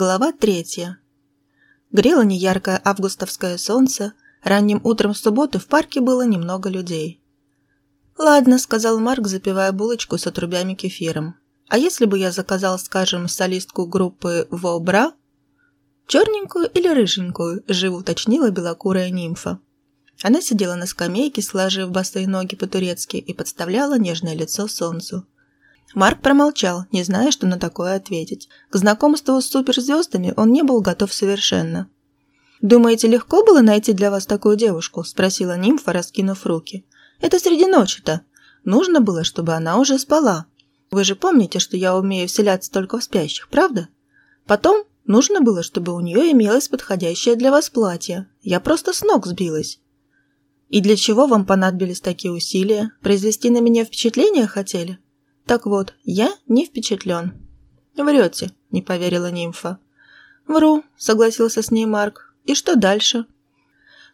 Глава третья. Грело неяркое августовское солнце. Ранним утром в субботу в парке было немного людей. «Ладно», — сказал Марк, запивая булочку с отрубями кефиром. «А если бы я заказал, скажем, солистку группы «Вобра»?» «Черненькую или рыженькую?» — живо уточнила белокурая нимфа. Она сидела на скамейке, сложив босые ноги по-турецки и подставляла нежное лицо солнцу. Марк промолчал, не зная, что на такое ответить. К знакомству с суперзвездами он не был готов совершенно. «Думаете, легко было найти для вас такую девушку?» – спросила нимфа, раскинув руки. «Это среди ночи-то. Нужно было, чтобы она уже спала. Вы же помните, что я умею вселяться только в спящих, правда? Потом нужно было, чтобы у нее имелось подходящее для вас платье. Я просто с ног сбилась». «И для чего вам понадобились такие усилия? Произвести на меня впечатление хотели?» Так вот, я не впечатлен. Врете, не поверила нимфа. Вру, согласился с ней Марк. И что дальше?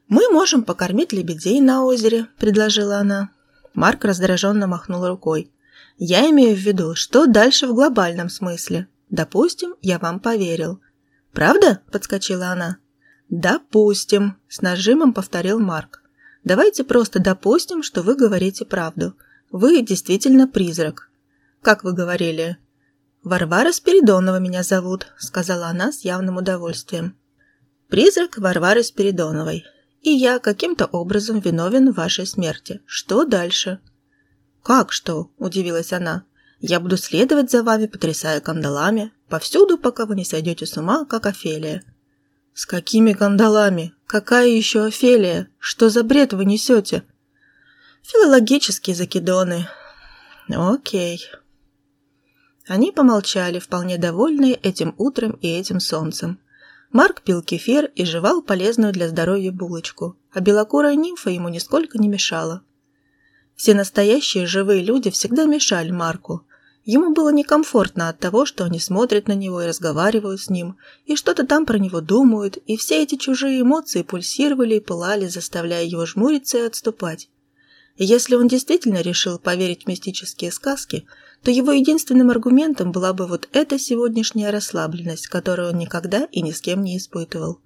Мы можем покормить лебедей на озере, предложила она. Марк раздраженно махнул рукой. Я имею в виду, что дальше в глобальном смысле. Допустим, я вам поверил. Правда? подскочила она. Допустим, с нажимом повторил Марк. Давайте просто допустим, что вы говорите правду. Вы действительно призрак. «Как вы говорили?» «Варвара Спиридонова меня зовут», — сказала она с явным удовольствием. «Призрак Варвары Спиридоновой. И я каким-то образом виновен в вашей смерти. Что дальше?» «Как что?» – удивилась она. «Я буду следовать за вами, потрясая кандалами, повсюду, пока вы не сойдете с ума, как Офелия». «С какими кандалами? Какая еще Офелия? Что за бред вы несете?» «Филологические закидоны». «Окей», они помолчали, вполне довольные этим утром и этим солнцем. Марк пил кефир и жевал полезную для здоровья булочку, а белокурая нимфа ему нисколько не мешала. Все настоящие живые люди всегда мешали Марку. Ему было некомфортно от того, что они смотрят на него и разговаривают с ним, и что-то там про него думают, и все эти чужие эмоции пульсировали и пылали, заставляя его жмуриться и отступать. Если он действительно решил поверить в мистические сказки – то его единственным аргументом была бы вот эта сегодняшняя расслабленность, которую он никогда и ни с кем не испытывал.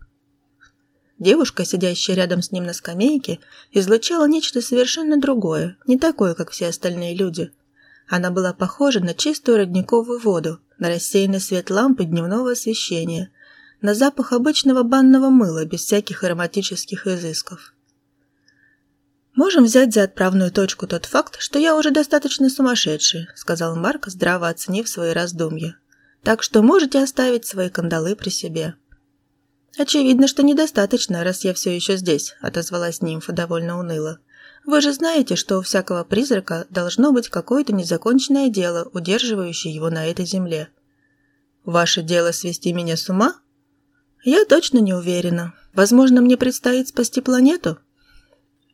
Девушка, сидящая рядом с ним на скамейке, излучала нечто совершенно другое, не такое, как все остальные люди. Она была похожа на чистую родниковую воду, на рассеянный свет лампы дневного освещения, на запах обычного банного мыла без всяких ароматических изысков. «Можем взять за отправную точку тот факт, что я уже достаточно сумасшедший», сказал Марк, здраво оценив свои раздумья. «Так что можете оставить свои кандалы при себе». «Очевидно, что недостаточно, раз я все еще здесь», отозвалась нимфа довольно уныло. «Вы же знаете, что у всякого призрака должно быть какое-то незаконченное дело, удерживающее его на этой земле». «Ваше дело свести меня с ума?» «Я точно не уверена. Возможно, мне предстоит спасти планету?»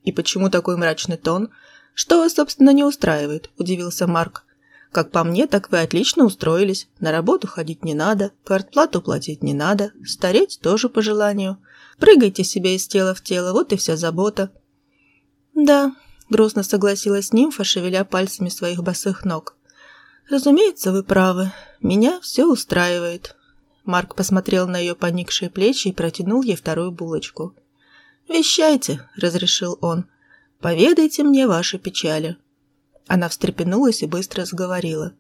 «И почему такой мрачный тон? Что вас, собственно, не устраивает?» – удивился Марк. «Как по мне, так вы отлично устроились. На работу ходить не надо, квартплату платить не надо, стареть тоже по желанию. Прыгайте себе из тела в тело, вот и вся забота». «Да», – грустно согласилась нимфа, шевеля пальцами своих босых ног. «Разумеется, вы правы. Меня все устраивает». Марк посмотрел на ее поникшие плечи и протянул ей вторую булочку. «Вещайте», — разрешил он. «Поведайте мне ваши печали». Она встрепенулась и быстро заговорила.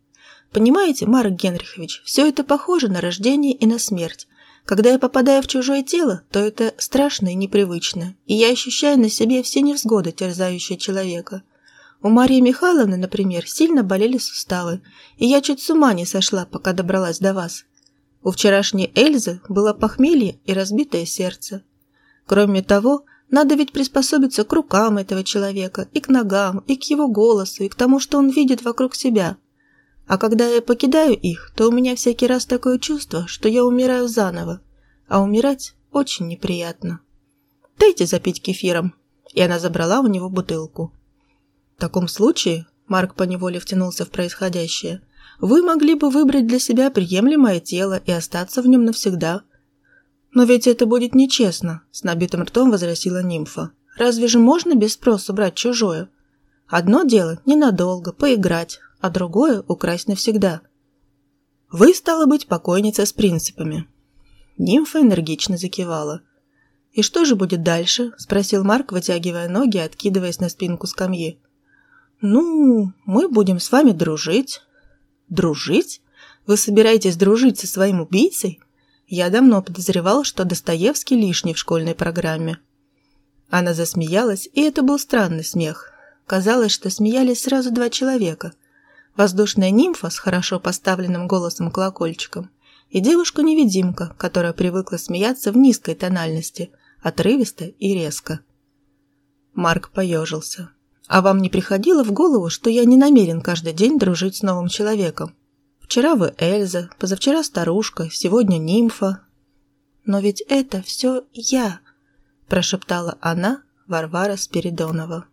«Понимаете, Марк Генрихович, все это похоже на рождение и на смерть. Когда я попадаю в чужое тело, то это страшно и непривычно, и я ощущаю на себе все невзгоды, терзающие человека. У Марии Михайловны, например, сильно болели суставы, и я чуть с ума не сошла, пока добралась до вас. У вчерашней Эльзы было похмелье и разбитое сердце. Кроме того, надо ведь приспособиться к рукам этого человека, и к ногам, и к его голосу, и к тому, что он видит вокруг себя. А когда я покидаю их, то у меня всякий раз такое чувство, что я умираю заново. А умирать очень неприятно. «Дайте запить кефиром». И она забрала у него бутылку. В таком случае, Марк поневоле втянулся в происходящее, вы могли бы выбрать для себя приемлемое тело и остаться в нем навсегда – «Но ведь это будет нечестно», – с набитым ртом возразила нимфа. «Разве же можно без спроса брать чужое? Одно дело – ненадолго, поиграть, а другое – украсть навсегда». «Вы, стало быть, покойница с принципами». Нимфа энергично закивала. «И что же будет дальше?» – спросил Марк, вытягивая ноги и откидываясь на спинку скамьи. «Ну, мы будем с вами дружить». «Дружить? Вы собираетесь дружить со своим убийцей?» Я давно подозревал, что Достоевский лишний в школьной программе. Она засмеялась, и это был странный смех. Казалось, что смеялись сразу два человека. Воздушная нимфа с хорошо поставленным голосом-колокольчиком и девушка-невидимка, которая привыкла смеяться в низкой тональности, отрывисто и резко. Марк поежился. «А вам не приходило в голову, что я не намерен каждый день дружить с новым человеком? Вчера вы Эльза, позавчера старушка, сегодня нимфа. Но ведь это все я, прошептала она, Варвара Спиридонова.